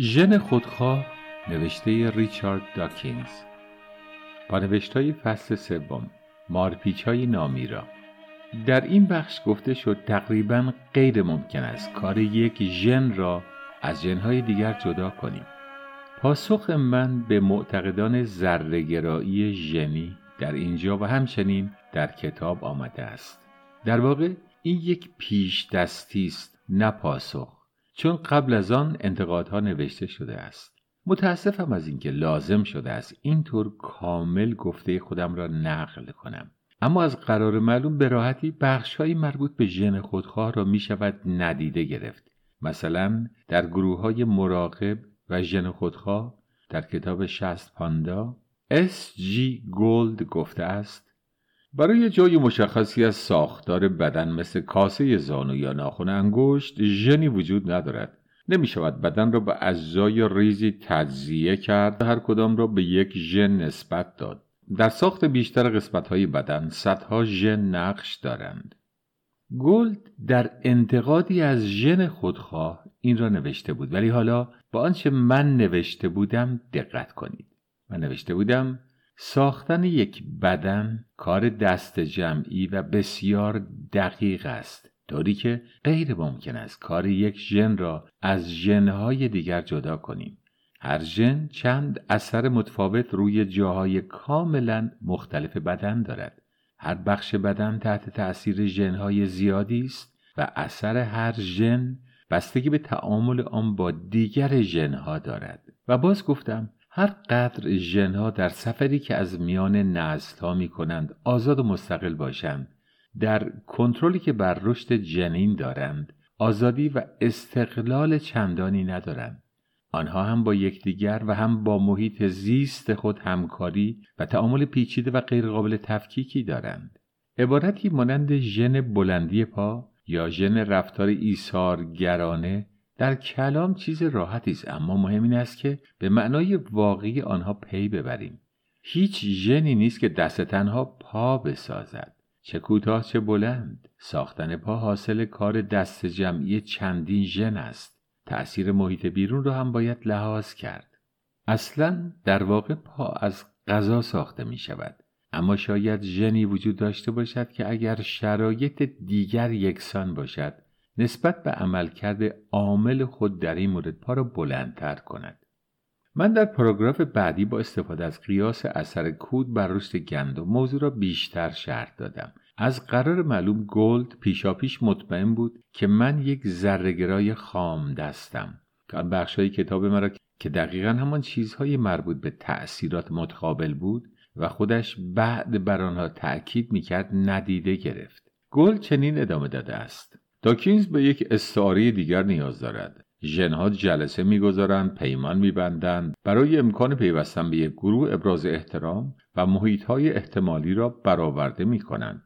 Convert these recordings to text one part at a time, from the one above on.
ژن خودخواه نوشته ریچارد داکینز. با نوشتای فصل سوم مارپیچ های نامیرا. در این بخش گفته شد تقریبا غیر ممکن است کار یک ژن را از ژنهای دیگر جدا کنیم. پاسخ من به معتقدان زرگرایی ژنی در اینجا و همچنین در کتاب آمده است. در واقع این یک پیش دستی است نه پاسخ. چون قبل از آن انتقادها نوشته شده است. متاسفم از اینکه لازم شده است اینطور کامل گفته خودم را نقل کنم. اما از قرار معلوم به راحتی بخشهایی مربوط به ژن خودخواه را می شود ندیده گرفت. مثلا در گروه های مراقب و ژن خودخواه در کتاب شست پاندا اس جی گولد گفته است برای جای مشخصی از ساختار بدن مثل کاسه زانو یا ناخن انگشت ژنی وجود ندارد. نمی شود بدن را به اجزای ریزی تجزیه کرد هر کدام را به یک ژن نسبت داد. در ساخت بیشتر قسمت های بدن صدها ژن نقش دارند. گولد در انتقادی از ژن خودخواه این را نوشته بود. ولی حالا با آنچه من نوشته بودم دقت کنید. من نوشته بودم ساختن یک بدن کار دست جمعی و بسیار دقیق است طوری که غیر ممکن است کار یک ژن را از ژنهای دیگر جدا کنیم. هر ژن چند اثر متفاوت روی جاهای کاملا مختلف بدن دارد. هر بخش بدن تحت تأثیر ژنهای زیادی است و اثر هر ژن بستگی به تعامل آن با دیگر ژنها دارد. و باز گفتم هر قدر ژنها در سفری که از میان نسل ها می کنند آزاد و مستقل باشند در کنترلی که بر رشد جنین دارند آزادی و استقلال چندانی ندارند. آنها هم با یکدیگر و هم با محیط زیست خود همکاری و تعامل پیچیده و غیرقابل تفکیکی دارند. عبارتی مانند ژن بلندی پا یا ژن رفتار ایثارگرانه در کلام چیز راحتی است اما مهم این است که به معنای واقعی آنها پی ببریم. هیچ ژنی نیست که دست تنها پا بسازد. چه کوتاه چه بلند. ساختن پا حاصل کار دست جمعی چندین ژن است. تأثیر محیط بیرون را هم باید لحاظ کرد. اصلا در واقع پا از غذا ساخته می شود. اما شاید ژنی وجود داشته باشد که اگر شرایط دیگر یکسان باشد نسبت به عملکرد عامل خود در این مورد پا را بلندتر کند. من در پاراگراف بعدی با استفاده از قیاس اثر کود بر رشد گندم موضوع را بیشتر شرح دادم. از قرار معلوم گولد پیشاپیش مطمئن بود که من یک ذرهگرای خام دستم. که بخشهای کتاب مرا که دقیقا همان چیزهای مربوط به تأثیرات متقابل بود و خودش بعد بر آنها تأکید می‌کرد ندیده گرفت. گولد چنین ادامه داده است. داکینز به یک استعاره دیگر نیاز دارد. ژنها جلسه می‌گذارند پیمان میبندند برای امکان پیوستن به یک گروه ابراز احترام و محیطهای احتمالی را برآورده می‌کنند.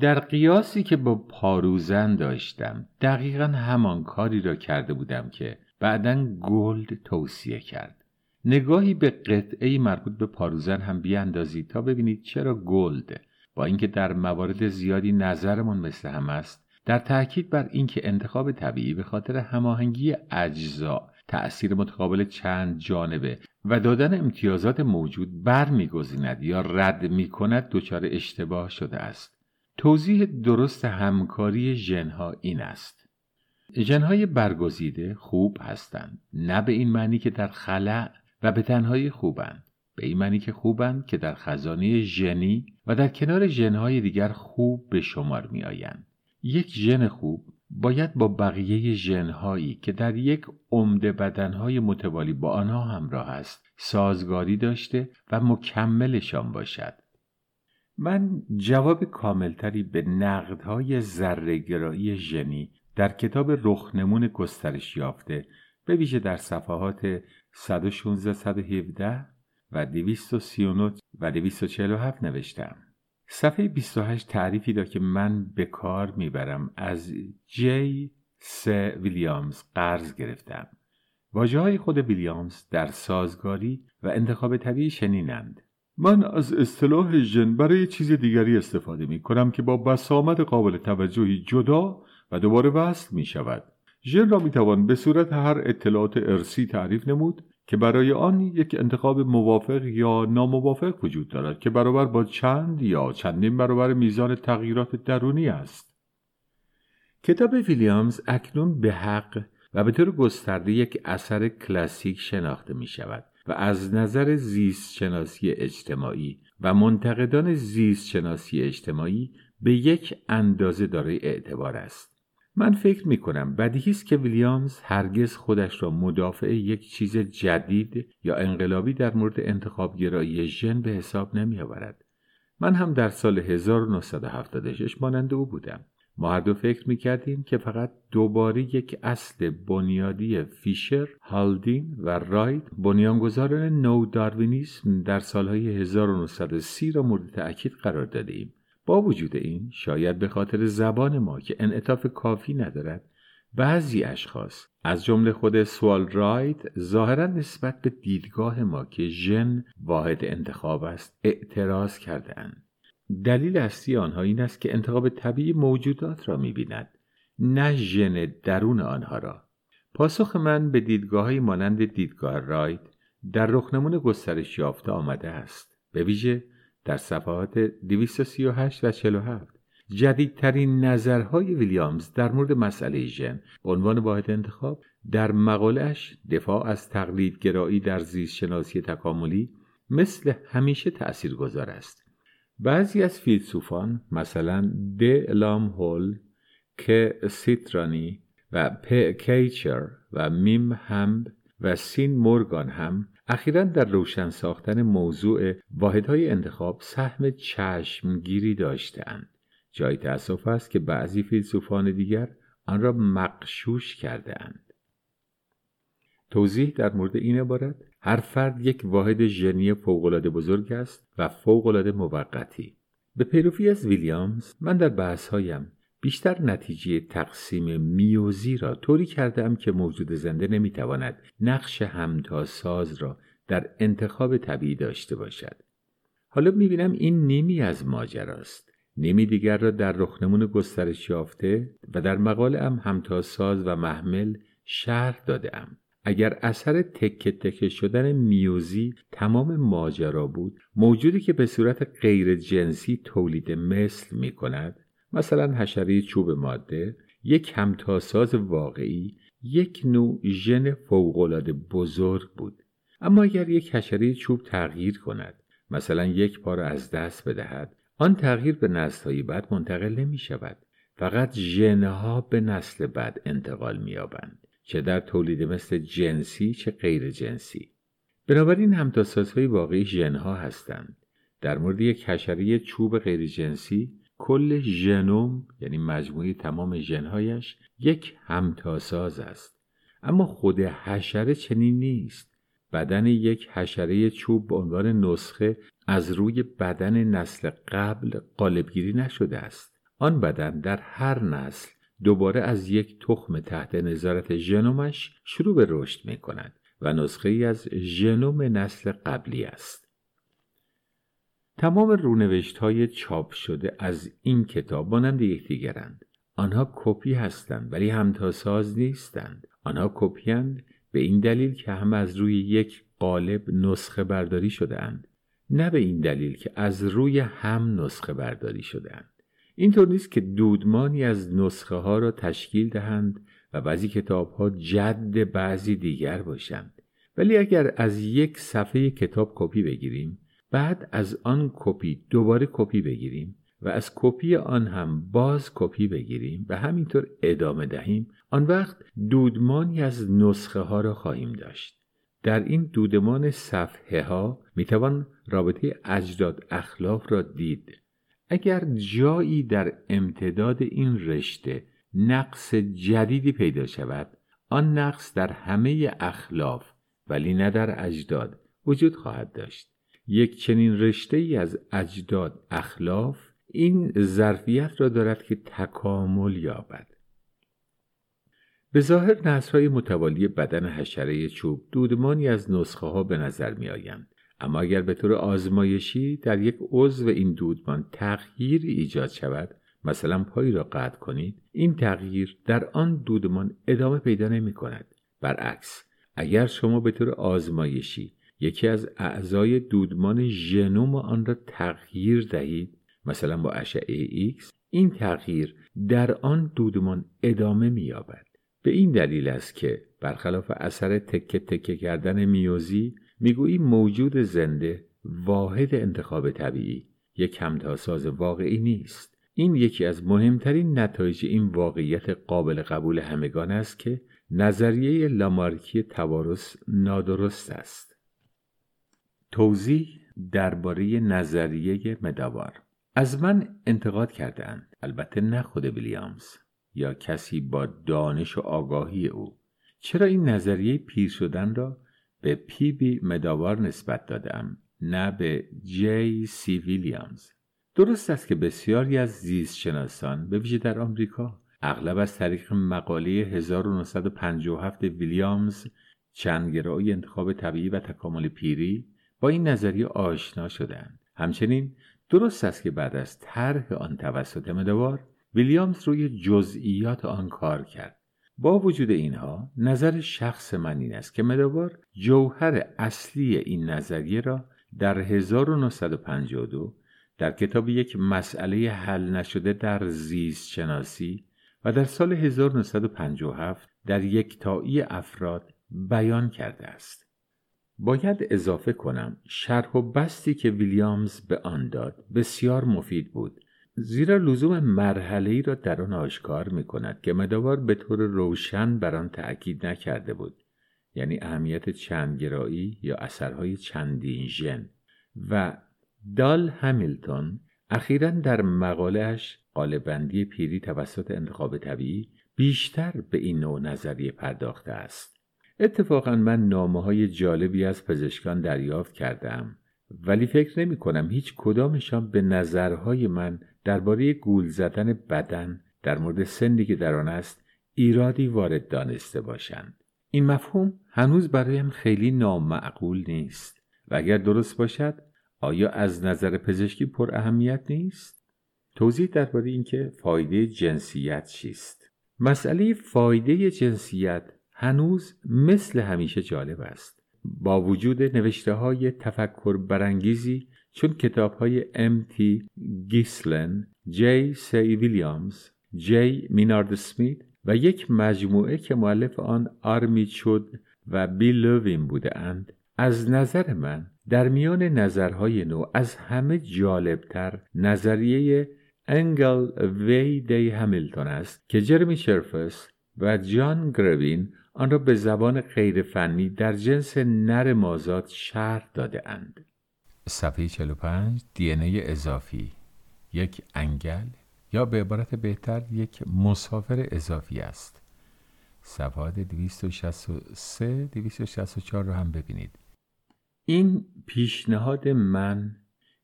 در قیاسی که با پاروزن داشتم دقیقا همان کاری را کرده بودم که بعدا گلد توصیه کرد. نگاهی به قطعه مربوط به پاروزن هم بیاندازید تا ببینید چرا گلد با اینکه در موارد زیادی نظرمون مثل هم است در تاکید بر اینکه انتخاب طبیعی به خاطر هماهنگی اجزا تأثیر متقابل چند جانبه و دادن امتیازات موجود برمیگزیند یا رد می کند دچار اشتباه شده است. توضیح درست همکاری ژنها این است. ژنهای برگزیده خوب هستند نه به این معنی که در خلع و به تنهایی خوبند به این معنی که خوبند که در خزانه ژنی و در کنار ژنهای دیگر خوب به شمار می آیند یک ژن خوب باید با بقیه ژنهایی که در یک عمده بدنهای متوالی با آنها همراه است سازگاری داشته و مکملشان باشد. من جواب کاملتری به نقدهای ذرهگرایی ژنی در کتاب رخنمون گسترش یافته به ویژه در صفحات 116 117 و 239 و 247 نوشتم. صفحه 28 تعریفی داد که من به کار می‌برم. از جی س ویلیامز قرض گرفتم. واجه های خود ویلیامز در سازگاری و انتخاب طبیعی شنینند. من از اصطلاح ژن برای چیز دیگری استفاده می کنم که با بسامد قابل توجهی جدا و دوباره وصل می شود ژن را می‌توان به صورت هر اطلاعات ارسی تعریف نمود. که برای آن یک انتخاب موافق یا ناموافق وجود دارد که برابر با چند یا چندین برابر میزان تغییرات درونی است کتاب ویلیامز اکنون به حق و به طور گسترده یک اثر کلاسیک شناخته می شود و از نظر زیست شناسی اجتماعی و منتقدان زیست شناسی اجتماعی به یک اندازه دارای اعتبار است. من فکر می کنم بدیهی است که ویلیامز هرگز خودش را مدافع یک چیز جدید یا انقلابی در مورد انتخاب گرایی ژن به حساب نمی آورد. من هم در سال 1976 مانند او بودم. ما هر دو فکر می‌کردیم که فقط دوباره یک اصل بنیادی فیشر، هالدین و رایت بنیانگذاران نو داروینیسم در سالهای 1930 را مورد تأکید قرار دادیم. با وجود این شاید به خاطر زبان ما که انعطاف کافی ندارد بعضی اشخاص از جمله خود سوال رایت ظاهرا نسبت به دیدگاه ما که ژن واحد انتخاب است اعتراض کردهاند. دلیل اصلی آنها این است که انتخاب طبیعی موجودات را می‌بیند نه ژن درون آنها را. پاسخ من به دیدگاه های مانند دیدگاه رایت در رخنمون گسترش یافته آمده است. به ویژه در صفحات 238 و 47 جدیدترین نظرهای ویلیامز در مورد مسئله ژن. به عنوان واحد انتخاب در مقالش دفاع از تقلیدگرایی در زیست شناسی تکاملی مثل همیشه تأثیر گذار است. بعضی از فیلسوفان مثلا د. لام هول که سیترانی و پ. کیچر و میم هم و سین مورگان هم اخیرا در روشن ساختن موضوع واحدهای انتخاب سهم چشمگیری داشتهاند جای تأسف است که بعضی فیلسوفان دیگر آن را مقشوش کرده اند. توضیح در مورد این عبارت هر فرد یک واحد ژنی فوقالعاده بزرگ است و فوقالعاده موقتی به پیروی از ویلیامز من در بحثهایم بیشتر نتیجه تقسیم میوزی را طوری کردم که موجود زنده نمی‌تواند نقش همتاساز را در انتخاب طبیعی داشته باشد حالا می‌بینم این نیمی از ماجراست نیمی دیگر را در رخنمون گسترش یافته و در مقاله هم همتاساز و محمل شرح داده ام. اگر اثر تکه تکه شدن میوزی تمام ماجرا بود موجودی که به صورت غیر جنسی تولید مثل می کند مثلا حشره چوب ماده یک همتاساز واقعی یک نوع ژن فوقالعاده بزرگ بود. اما اگر یک حشره چوب تغییر کند مثلا یک پا از دست بدهد آن تغییر به نسلهای بعد منتقل نمی شود. فقط ژنها به نسل بعد انتقال مییابند چه در تولید مثل جنسی چه غیر جنسی. بنابراین همتاسازهای واقعی ژنها هستند. در مورد یک حشره چوب غیر جنسی کل ژنوم یعنی مجموعه تمام ژنهایش یک همتاساز است. اما خود حشره چنین نیست. بدن یک حشره چوب به عنوان نسخه از روی بدن نسل قبل قالبگیری نشده است. آن بدن در هر نسل دوباره از یک تخم تحت نظارت ژنومش شروع به رشد می کند و نسخه ای از ژنوم نسل قبلی است. تمام رونوشت های چاپ شده از این کتاب مانند یکدیگرند. آنها کپی هستند ولی همتاساز نیستند. آنها کپیند به این دلیل که هم از روی یک قالب نسخه برداری شده اند. نه به این دلیل که از روی هم نسخه برداری شده اند. اینطور نیست که دودمانی از نسخه ها را تشکیل دهند و بعضی کتاب ها جد بعضی دیگر باشند ولی اگر از یک صفحه کتاب کپی بگیریم بعد از آن کپی دوباره کپی بگیریم و از کپی آن هم باز کپی بگیریم و همینطور ادامه دهیم. آن وقت دودمانی از نسخه ها را خواهیم داشت. در این دودمان صفحه ها می‌توان رابطه اجداد اخلاف را دید. اگر جایی در امتداد این رشته نقص جدیدی پیدا شود آن نقص در همه اخلاف ولی نه در اجداد وجود خواهد داشت. یک چنین رشته ای از اجداد اخلاف این ظرفیت را دارد که تکامل یابد. به ظاهر نسرهای متوالی بدن حشره چوب دودمانی از نسخه ها به نظر می آیند اما اگر به طور آزمایشی در یک عضو این دودمان تغییر ایجاد شود مثلا پایی را قطع کنید این تغییر در آن دودمان ادامه پیدا نمی کند برعکس اگر شما به طور آزمایشی یکی از اعضای دودمان ژنوم آن را تغییر دهید. مثلا با اشعه X این تغییر در آن دودمان ادامه می‌یابد. به این دلیل است که برخلاف اثر تکه تکه کردن میوزی می‌گویی موجود زنده واحد انتخاب طبیعی یک همتاساز واقعی نیست. این یکی از مهمترین نتایج این واقعیت قابل قبول همگان است که نظریه لامارکی توارث نادرست است. توضیح درباره نظریه مداوار. از من انتقاد کردند البته نه خود ویلیامز یا کسی با دانش و آگاهی او. چرا این نظریه پیر شدن را به پی بی مداوار نسبت دادم نه به جی سی ویلیامز؟ درست است که بسیاری از زیستشناسان به ویژه در آمریکا اغلب از طریق مقاله 1957 ویلیامز چندگرایی انتخاب طبیعی و تکامل پیری با این نظریه آشنا شدند همچنین درست است که بعد از طرح آن توسط مدوار ویلیامز روی جزئیات آن کار کرد با وجود اینها نظر شخص من این است که مدوار جوهر اصلی این نظریه را در 1952 در کتاب یک مسئله حل نشده در زیست شناسی و در سال 1957 در یک تایی افراد بیان کرده است. باید اضافه کنم شرح و بستی که ویلیامز به آن داد بسیار مفید بود زیرا لزوم مرحله ای را در آن آشکار می کند که مداوار به طور روشن بر آن تأکید نکرده بود یعنی اهمیت چندگرایی یا اثرهای چندین ژن. و دال همیلتون اخیرا در مقالهش قالبندی پیری توسط انتخاب طبیعی بیشتر به این نوع نظریه پرداخته است. اتفاقا من نامه های جالبی از پزشکان دریافت کردم ولی فکر نمی کنم هیچ کدامشان به نظرهای من درباره گول زدن بدن در مورد سنی که در آن است ایرادی وارد دانسته باشند این مفهوم هنوز برایم خیلی نامعقول نیست و اگر درست باشد آیا از نظر پزشکی پر اهمیت نیست؟ توضیح درباره اینکه فایده جنسیت چیست؟ مسئله فایده جنسیت هنوز مثل همیشه جالب است. با وجود نوشته های تفکر برانگیزی چون کتاب های تی گیسلن، جی سی ویلیامز، جی مینارد سمیت و یک مجموعه که معلف آن آرمی چود و بیل لوین بوده اند از نظر من در میان نظرهای نو از همه جالبتر نظریه انگل وی دی همیلتون است که جرمی شرفس و جان گروین آن را به زبان غیرفنی در جنس نر مازاد شرح داده اند. صفحه 45 دی اضافی یک انگل یا به عبارت بهتر یک مسافر اضافی است. صفحات 263 264 رو هم ببینید. این پیشنهاد من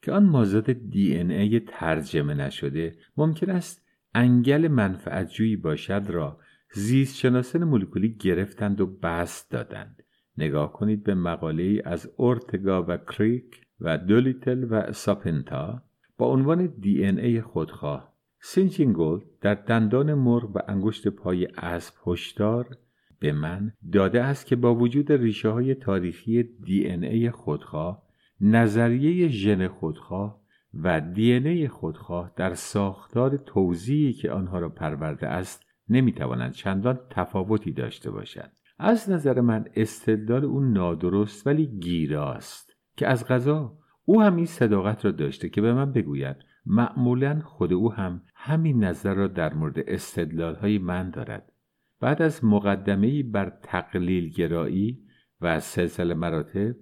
که آن مازاد دی ای ترجمه نشده ممکن است انگل منفعتجویی باشد را زیست شناسان مولکولی گرفتند و بست دادند. نگاه کنید به مقاله از اورتگا و کریک و دولیتل و ساپنتا با عنوان دی ای خودخواه. استیفن جی گولد در دندان مرغ و انگشت پای اسب هشدار به من داده است که با وجود ریشه های تاریخی دی ای خودخواه نظریه ژن خودخواه و دی ای خودخواه در ساختار توضیحی که آنها را پرورده است نمی‌توانند چندان تفاوتی داشته باشند از نظر من استدلال او نادرست ولی گیراست که از قضا او هم این صداقت را داشته که به من بگوید معمولا خود او هم همین نظر را در مورد استدلال های من دارد بعد از مقدمه بر تقلیل گرایی و سلسله مراتب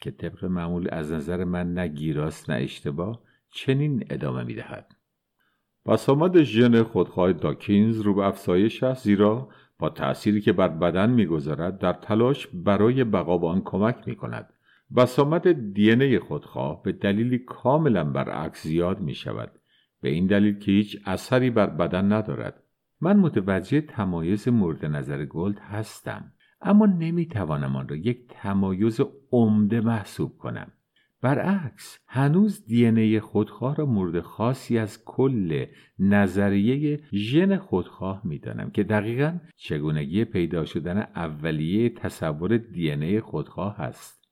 که طبق معمول از نظر من نه گیراست نه اشتباه چنین ادامه می دهد. بسامد ژن خودخواه داکینز رو به افزایش است زیرا با تأثیری که بر بدن می‌گذارد در تلاش برای بقا به آن کمک می کند. بسامد دی خودخواه به دلیلی کاملا برعکس زیاد می شود. به این دلیل که هیچ اثری بر بدن ندارد. من متوجه تمایز مورد نظر گلد هستم اما نمی‌توانم آن را یک تمایز عمده محسوب کنم برعکس هنوز دی خودخواه را مورد خاصی از کل نظریه ژن خودخواه می‌دانم که دقیقا چگونگی پیدا شدن اولیه تصور دی خودخواه است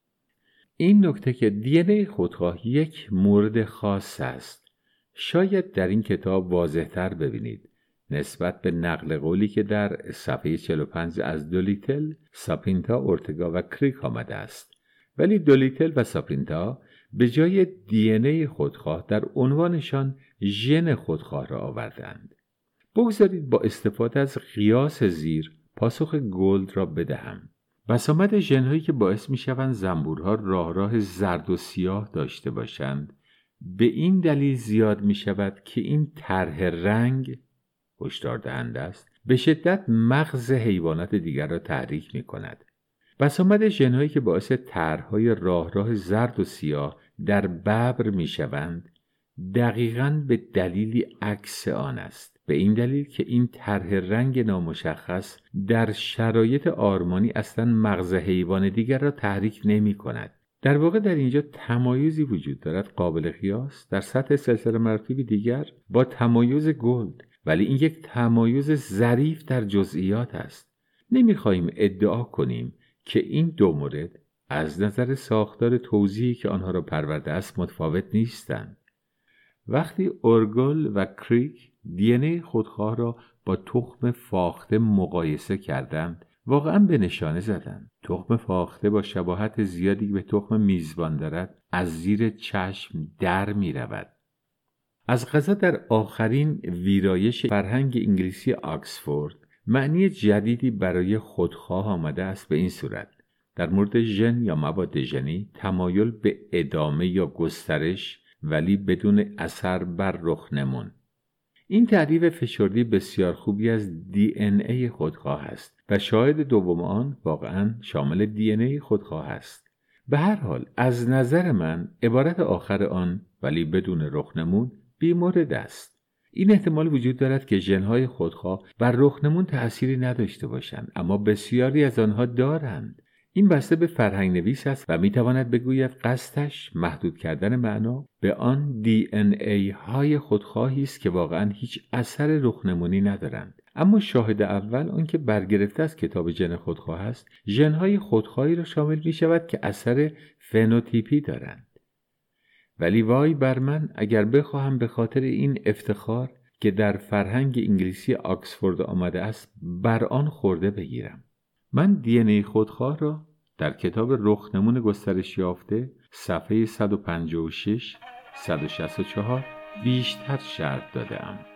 این نکته که دی خودخواه یک مورد خاص است. شاید در این کتاب واضحتر ببینید. نسبت به نقل قولی که در صفحه 45 از دولیتل، ساپینتا، اورگل و کریک آمده است. ولی دولیتل و ساپینتا به جای دی خودخواه در عنوانشان ژن خودخواه را آوردند. بگذارید با استفاده از قیاس زیر پاسخ گلد را بدهم. بسامد ژنهایی که باعث می شوند زنبورها راه راه زرد و سیاه داشته باشند به این دلیل زیاد می شود که این طرح رنگ هشدار دهنده است. به شدت مغز حیوانات دیگر را تحریک می کند بسامد ژنهایی که باعث طرحهای راه راه زرد و سیاه در ببر می شوند دقیقا به دلیلی عکس آن است. به این دلیل که این طرح رنگ نامشخص در شرایط آرمانی اصلا مغز حیوان دیگر را تحریک نمی کند در واقع در اینجا تمایزی وجود دارد قابل قیاس. در سطح سلسله مراتبی دیگر با تمایز گلد ولی این یک تمایز ظریف در جزئیات است. نمی‌خواهیم ادعا کنیم که این دو مورد از نظر ساختار توضیحی که آنها را پرورده است متفاوت نیستند. وقتی اورگل و کریک دی خودخواه را با تخم فاخته مقایسه کردند واقعا به نشانه زدند. تخم فاخته با شباهت زیادی به تخم میزبان دارد از زیر چشم در می رود از غذا در آخرین ویرایش فرهنگ انگلیسی آکسفورد معنی جدیدی برای خودخواه آمده است به این صورت. در مورد ژن یا مواد ژنی تمایل به ادامه یا گسترش ولی بدون اثر بر رخنمون این تعریف فشردی بسیار خوبی از دی ان ای خودخواه است و شاهد دوم آن واقعا شامل دی ای خودخواه است. به هر حال از نظر من عبارت آخر آن ولی بدون رخنمون بیمورد است. این احتمال وجود دارد که ژنهای خودخواه بر رخنمون تأثیری نداشته باشند اما بسیاری از آنها دارند. این بسته به فرهنگ نویس است و می‌تواند بگوید قصدش محدود کردن معنا به آن دی ان ای های خودخواهی است که واقعا هیچ اثر رخنمونی ندارند. اما شاهد اول آنکه برگرفته از کتاب ژن خودخواه است ژنهای خودخواهی را شامل می شود که اثر فنوتیپی دارند. ولی وای بر من اگر بخواهم به خاطر این افتخار که در فرهنگ انگلیسی آکسفورد آمده است بر آن خورده بگیرم من دی خودخواه را در کتاب رخنمون گسترش یافته صفحه 156 164 بیشتر شرط داده ام.